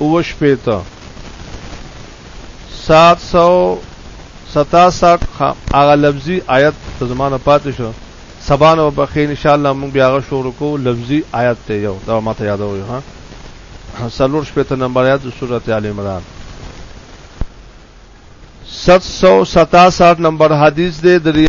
اووه شپېته سات سو ستا سات هغه لفظي آیت ته زمانه پاتې شو سبانه په خې ان شاء الله موږ بیا غو شروع کو لفظي آیت ته یو دا ماته یادو ها سلور شپته نمبر آیات د سورته ال عمران 767 نمبر حدیث دی د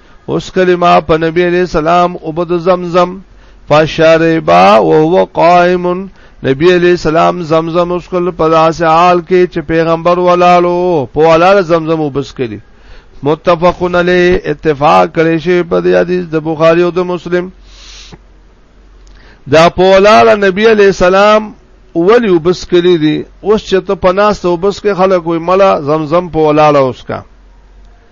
اوس کلمه په نبی علیہ السلام او بد زمزم فشربا وهو قائم نبی علیہ السلام زمزم اوس کل په داسې حال کې چې پیغمبر ولالو په ولال زمزم وبس کړي متفقن علی اتفاق کړي شی په حدیث د بخاری او د مسلم دا په ولال نبی علیہ السلام ولی وبس کړي دي اوس چې ته پناست وبس کې خلک وي ملا زمزم په ولال اوس کا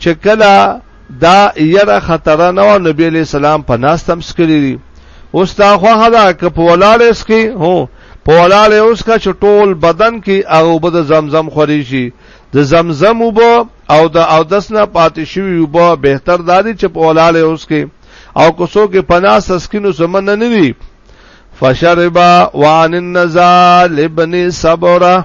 چې کله دا یره خطر نه و نبی علی سلام په ناستم سکری دي اوس تا خو هدا ک په ولاله سکی هو په ولاله اوس کا چټول بدن کې او بد زمزم خوري شي د زمزم وبو او د او دس نه پاتې شوی وبو بهتر دادی چې په ولاله اوس کې او کوسو کې پناه سسکینو سمن نه ني فشربا وان النزال ابن صبره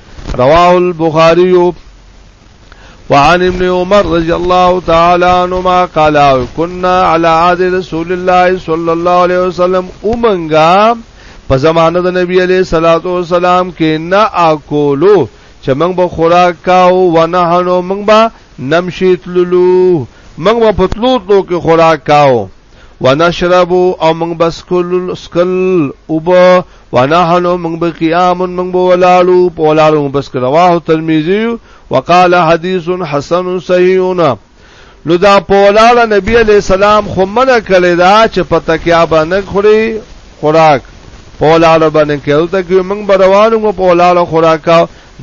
رواه البخاري وعن ابن عمر رضي الله تعالى عنهما قال كنا على عهد رسول الله صلى الله عليه وسلم امنغا په زمانه د نبی علیہ الصلوۃ والسلام کې نا اکولو چې موږ به خوراک کاو و نه هنو موږ به نمشیت لولو موږ به پتلو تو کې خوراک کاو و نشرب او موږ به سکل سکل او به ونحن من بقيام من بولالو بولالو بس رواه ترمذي وقال حديث حسن صحيحنا نو دا پولاله نبی علی السلام خو منه کړی دا چې پتکیا باندې خوري خوراک پولاله باندې کېل ته کې موږ بروانو مو پولاله خوراک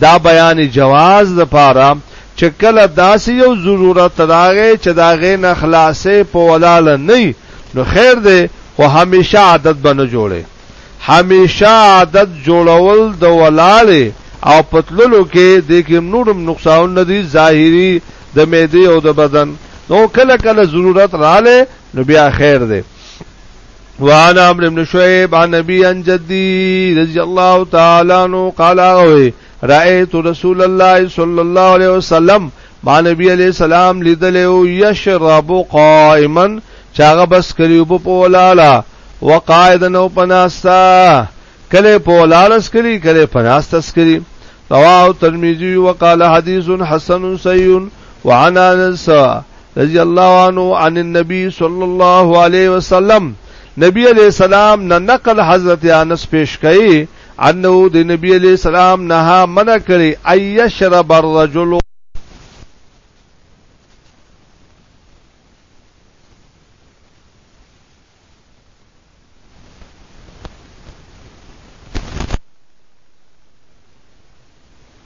دا بیان جواز د پاره چې کله داسې یو ضرورت راغی چې دا غې نه خلاصې پولاله نه نو خیر دی خو همیشه عادت بنه جوړي همیشه عادت جوړول د ولاړې او پتللو کې د کوم نورم نقصان نه دي ظاهري د معده او د بدن نو کله کله ضرورت رااله نو بیا خیر دی وعن عمرو بن شعيب عن نبي عن جدي رضي الله تعالى عنه قال اوه رأيت رسول الله صلى الله عليه وسلم ما نبی علیہ السلام لیدلو یشرب قائما چاغه بس کریوب په ولاله وقائدا نو پناستا کله په ولاله سکری کله پناستا سکری رواه ترمذی وقال حدیث حسن صحیح وعن انس رضی الله عنه عن النبي صلی الله علیه وسلم نبی علیہ السلام نه نقل حضرت انس پیش کړي انه د نبی علیہ السلام نه منع کړي اي شرب الرجل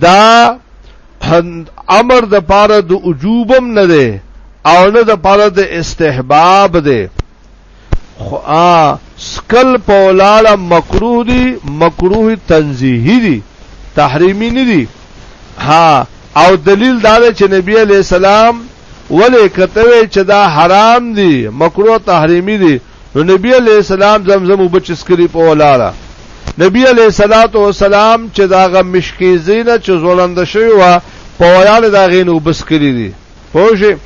دا امر د پاره د وجوبم نه ده او نه د پاره د استحباب ده خو ا سکل په ولاړه مکروه دي مکروه تنزیهی دي تحریمی نه دي ها او دلیل دا ده چې نبی علی السلام ولې کته چې دا حرام دي مکروه تحریمی دي نو نبی علیہ السلام زمزم وبچس کری په ولاړه نبی علیہ الصلوۃ والسلام چې داغه مشکی زینه چې زولند شوی و په ولاړه دا غین وبس کری دي پوه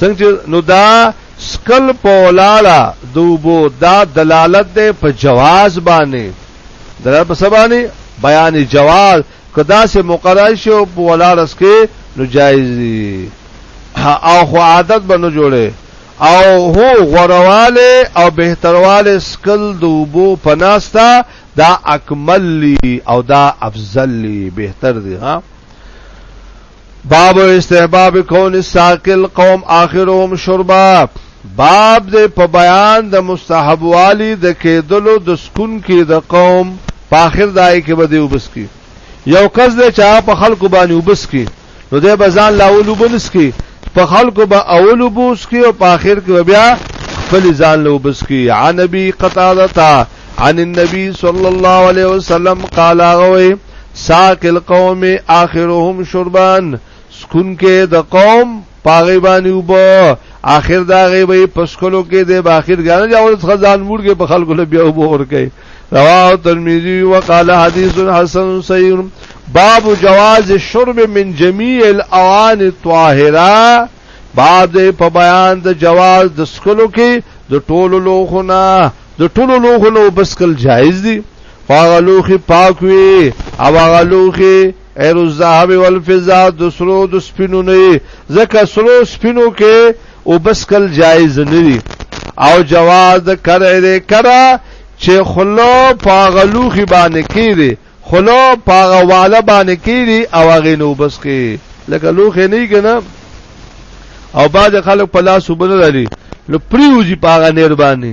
څنګه نو دا سکل په ولاړه دوبو دا دلالت ده په جواز باندې دلالت په سبانی بیان جواز کدا سے مقرر شو په ولاړه سکه نو جایز دي او خو عادت بنو جوړه او هو غورواله او بهترواله سکل د وبو پناستا دا اکمل لی او دا افضل لی بهتر دی ها باب استحباب کون ساکل قوم آخرهم شربا باب دې په بیان د مستحب والی د کېدلو د سکون کې د قوم په اخر دای کې به دې وبس کی یو کس دې چا په خلکو باندې وبس کی نو د بزان لا ولوبنس کی په خلکو به اول وبوس کی او په اخر کې بیا خپل ځان له وبس کی عن نبی قتاده تا عن النبي صلى الله عليه وسلم قال غوي ساق القوم اخرهم شربان سکون کې د قوم پاغي باندې وبو اخر دا غي به پسکلو کې د باخر غانه جوړ خزان موړ کې په خلکو له بیا وبو ور کوي رواه ترمذی وقال حدیث حسن صحیح باب جواز شرب من جميع الاوان الطاهره باب دې په بیان د جواز د سکلو کې د ټولو لوخونه د ټولو لوخونه بسکل جایز دي هغه لوخي پاک وي او هغه لوخي ایر الذهب والفضه د سرو د سپینو نه ځکه سرو سپینو کې او بسکل جایز نه وي او جواز د کرای دی کرا چې خلو پاغه لوخي باندې کیږي خلو پاغه واله باندې کیږي او هغه نو بس کې لکه لوخي نه کنه او بعد خلک په لاس وبنه لري نو پریوزی پاغه نیر باندې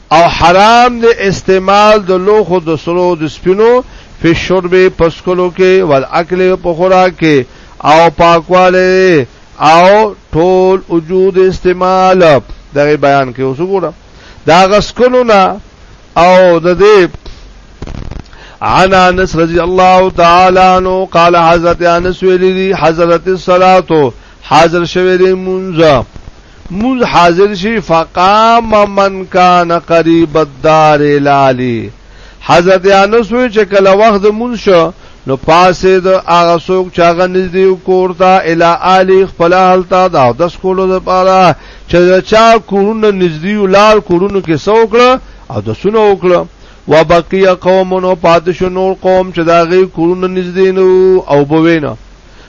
او حرام دی استعمال د لوخو د سرو د سپینو په شرب پسکلو کې ول اکل په خوراک کې او پاکواله او ټول وجود استعمال دغه بیان کې اوس وګوره دا غسکلو نه او د دې عن انس رضی الله تعالی عنہ قال حضرت انس ویلی حضرت الصلاه حاضر شوه دې مونږه مونږ حاضر شي فقام من کان قریب الدار لالی حضرت انس وی چې کله وخت مونږ شو نو پاسه د هغه څوک چې هغه نږدې کورتا الی الی خپل حالت دا د سکولو لپاره چې چا کورونه نږدې ولال کورونو کې څوکړه او د سونه وکړه وبقي قوم نو پادش نور قوم چې داغه کورونه نږدې نو او بوینه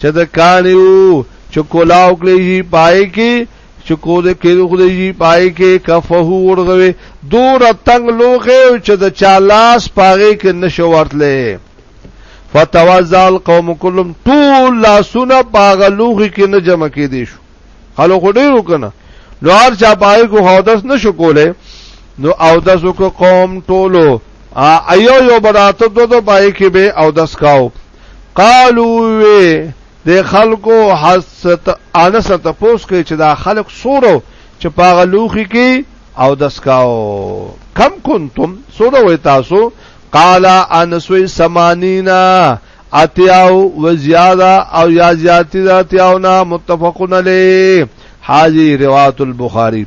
چې د کانیو چې کولاو کړی شي پای کې چې کو د کې خو د شي پای کې کفه ورغوي دور تنگ لوخه چې د چالاس پاغه کې نشو ورتلې فتوزع القوم كلهم طول لا سنا پاغه لوخه کې نه جمع کې دي شو خلو خو ډیرو کنه نو هر چا پای کو حدث نشو کوله نو او دس کو قوم ټولو ایو یو براته دو دو پای کې به او دس کاو قالو وی د خلکو حست انس ته پوس کوي چې دا خلک سورو چې پاغه لوخي کې او دسکاو کم کنتم سورو وي تاسو قال انس وی سمانینا اتیاو و زیاده او یا زیاتی دا اتیاونا متفقن علی حاجی روایت البخاری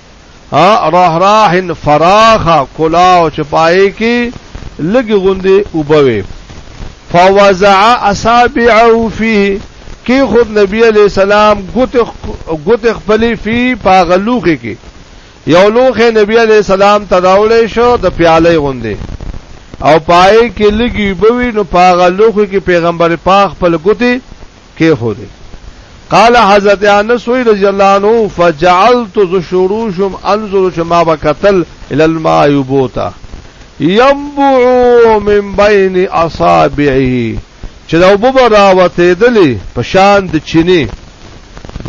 راه راهن فراخه کلاو چې پای کې لګي غوندي وبوي فوزع اصابعه فيه کې خود نبی عليه السلام ګوت ګوت خپل فی پاغلوخه کې یو لوخه نبی عليه السلام تداولې شو د پیاله غوندي او پای کې لګي بوي نو پاغلوخه کې پیغمبر پاک خپل ګوتي کېښودې. قال حضرت انس وایي رضی الله عنه فجعلت ذو شروع شم انظر چې ما به کتل الى الماء اوبو ته ينبع من بين اصابعه چې دا اوبو به راوتېدلې په شان د چینې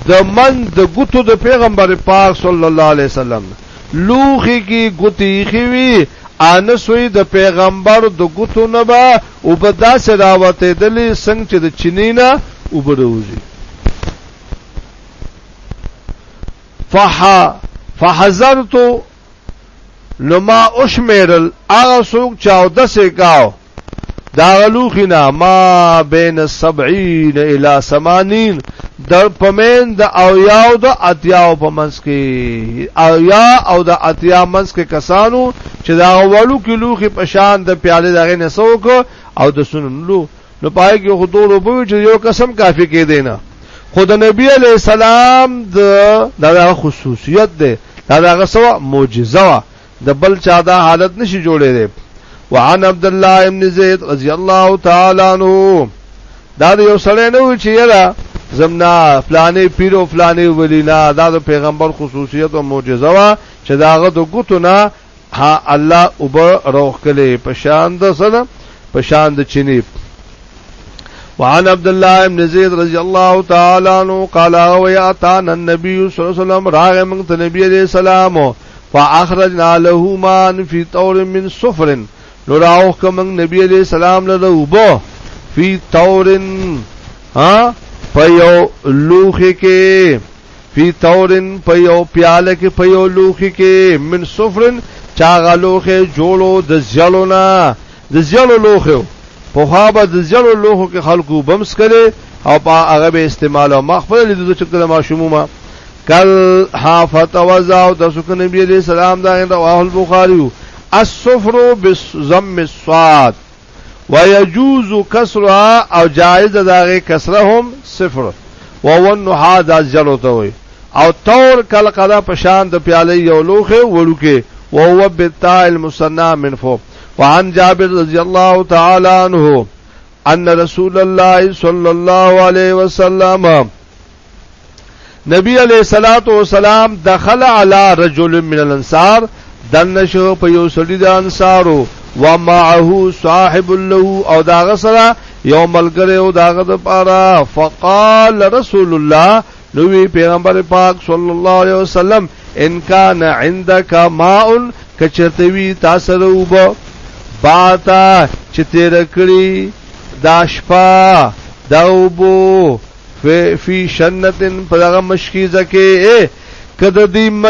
د من د ګوتو د پیغمبر پاک صلی الله علیه وسلم لوخي کی ګوتی خوي انسوی د پیغمبر د ګوتو نه با او په داسې راوته دلې څنګه چې د چینې نه وبروزي فح فحذرت نو ما اشمیرل هغه څوک چې او د سه کاو دا غلوخینا ما بین 70 الی 80 در پمن د او یاو د اتیاو پمنس کې او یا او د اتیا منس کې کسانو چې دا غوړو کې لوخي په شان د پیاله دغه نسو کو او د سنن لو نو پای کې خطور وبو چې یو قسم کافی کې دینه خود نبی علی السلام د دغه خصوصیت ده دغه سوا معجزه وا د بل چا دا حالت نشي جوړې ده وعن عبد الله ابن زید رضی الله تعالی عنہ دا یو سره نو چې یلا زمنا فلانه پیرو فلانه ولینا دا د پیغمبر خصوصیت او معجزه وا چې د هغه د ګوتو نه ها الله اوبه راوښکلې په شان د سره په شان د چینې وعن عبد الله بن زيد رضي الله تعالى عنه قال ويا اتانا النبي صلى الله عليه وسلم راغ من النبي عليه السلام فاخرجنا له ما في طور من صفر نو راو کوم نبی عليه السلام له وبو في طور ها په یو لوخه کې فی تورن په یو پیاله کې په یو لوخي کې من صفرن چاغه لوخه جوړو د زیړو نه د زیړو لوخه په خوا به د زیړو لوخو کې خلکو بمس کړي او په هغه به استعمال او مخفل لیدو چې کله ماشومه کل حافت وزا او د سکن نبی علیہ السلام دا رواه البخاری الصفر بضم الصاد ويجوز كسرها او جائز داغه کسرهم صفر وهو النحا دا زلو ته وي او تور کل قدا پشان د پیاله یو لوخه وړوکه وهو بالتاء المثنى من فوق وعن جابر رضی الله تعالی عنه ان رسول الله صلی الله علیه وسلم نبی علیہ الصلات والسلام دخل علی رجل من الانصار دن شو په یو سړي د انصارو و معه صاحب له او دا غسرا یو ملګری او دا غد پارا فقال رسول الله نو پیغمبر پاک صلی الله علیه وسلم ان کان عندك ماء کچرتوی تاسو وب باتا چې تیر کړی دا شپه دا وبو فی فی شنتن په دغه مشکیزه کې کده دی م...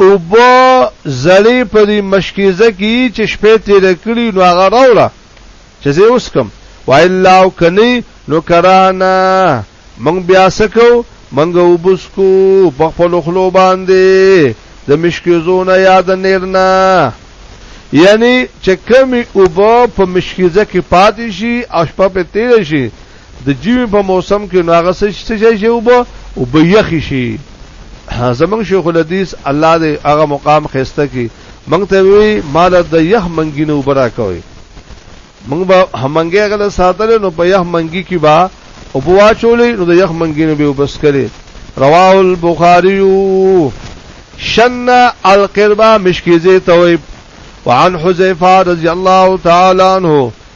او با زړی په دی مشکیزه کې چې شپې تیر کړی نو هغه راوړه چې زه اوس کم وایلا او کني نو کرانا مونږ بیا سکو مونږ وبس کو په خپل خلو باندې د مشکیزونه یاد نیرنا یعنی چې کمی او با په مشکیزه کې پاتې شي او شپه په تیر شي د جیمی په موسم کې نو هغه څه چې شي او به او به یخ شي زمنګ شیخ الحدیث الله دې هغه مقام خسته کی مونږ ته وی مال د یخ منګی نو برا کوي مونږ به همنګي هغه ساتل نو په یخ منګی کی با او بوا چولې نو د یخ منګی نو به وبس کړي رواه البخاری شن القربه مشکیزه توي وعن حذیفه رضی الله تعالی عنہ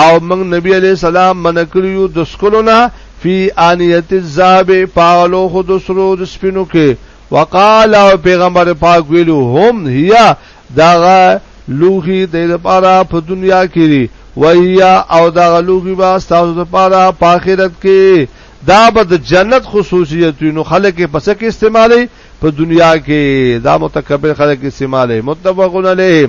او موږ نبی علی السلام منع کړیو د سکلو نه فی انیت الذهب پاغلو خود سرو د سپینو کې وقال او پیغمبر پاک ویلو هم هيا داغه لوخي د لپاره په دنیا کې دی وهیا او داغه لوخي با ستاسو لپاره په آخرت کې دا به د جنت خصوصیتونو خلک په څه کې استعمالي په دنیا کې دا متکبر خلک استعمالي متفقون علیه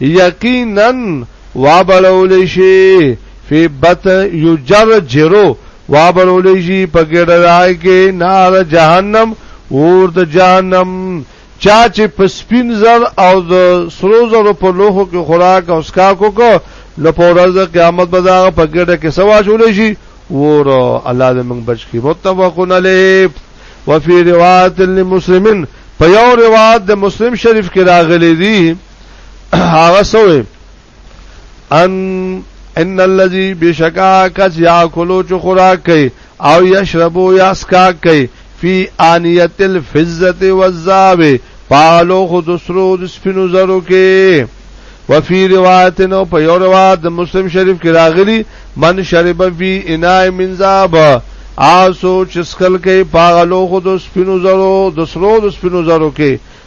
یقینا وابلول شي فی بت یجر جرو وابلول شي په ګډه راي کې نار جهنم ور د جهنم چا چې په سپین زر او د سرو زر په لوخو کې خوراک او سکا کو کو نو په ورځ قیامت به دا په ګډه کې سوا شول شي ور الله دې موږ بچ کی متفقن علیه وفي روایت لمسلمن په یو روایت د مسلم شریف کې راغلي دي هغه سوې ان ان الذي بشکا کس یاکلو چ خوراک کوي او یشربو یاسکا کوي فی آنیت الفزت والذاب پالو خود سرو د سپینو زرو کې وفي روایت نو په یو روایت د مسلم شریف کې راغلی من شرب فی اناء من ذاب آسو چسکل کې پاغلو خود سپینو زرو د سرو د سپینو زرو کې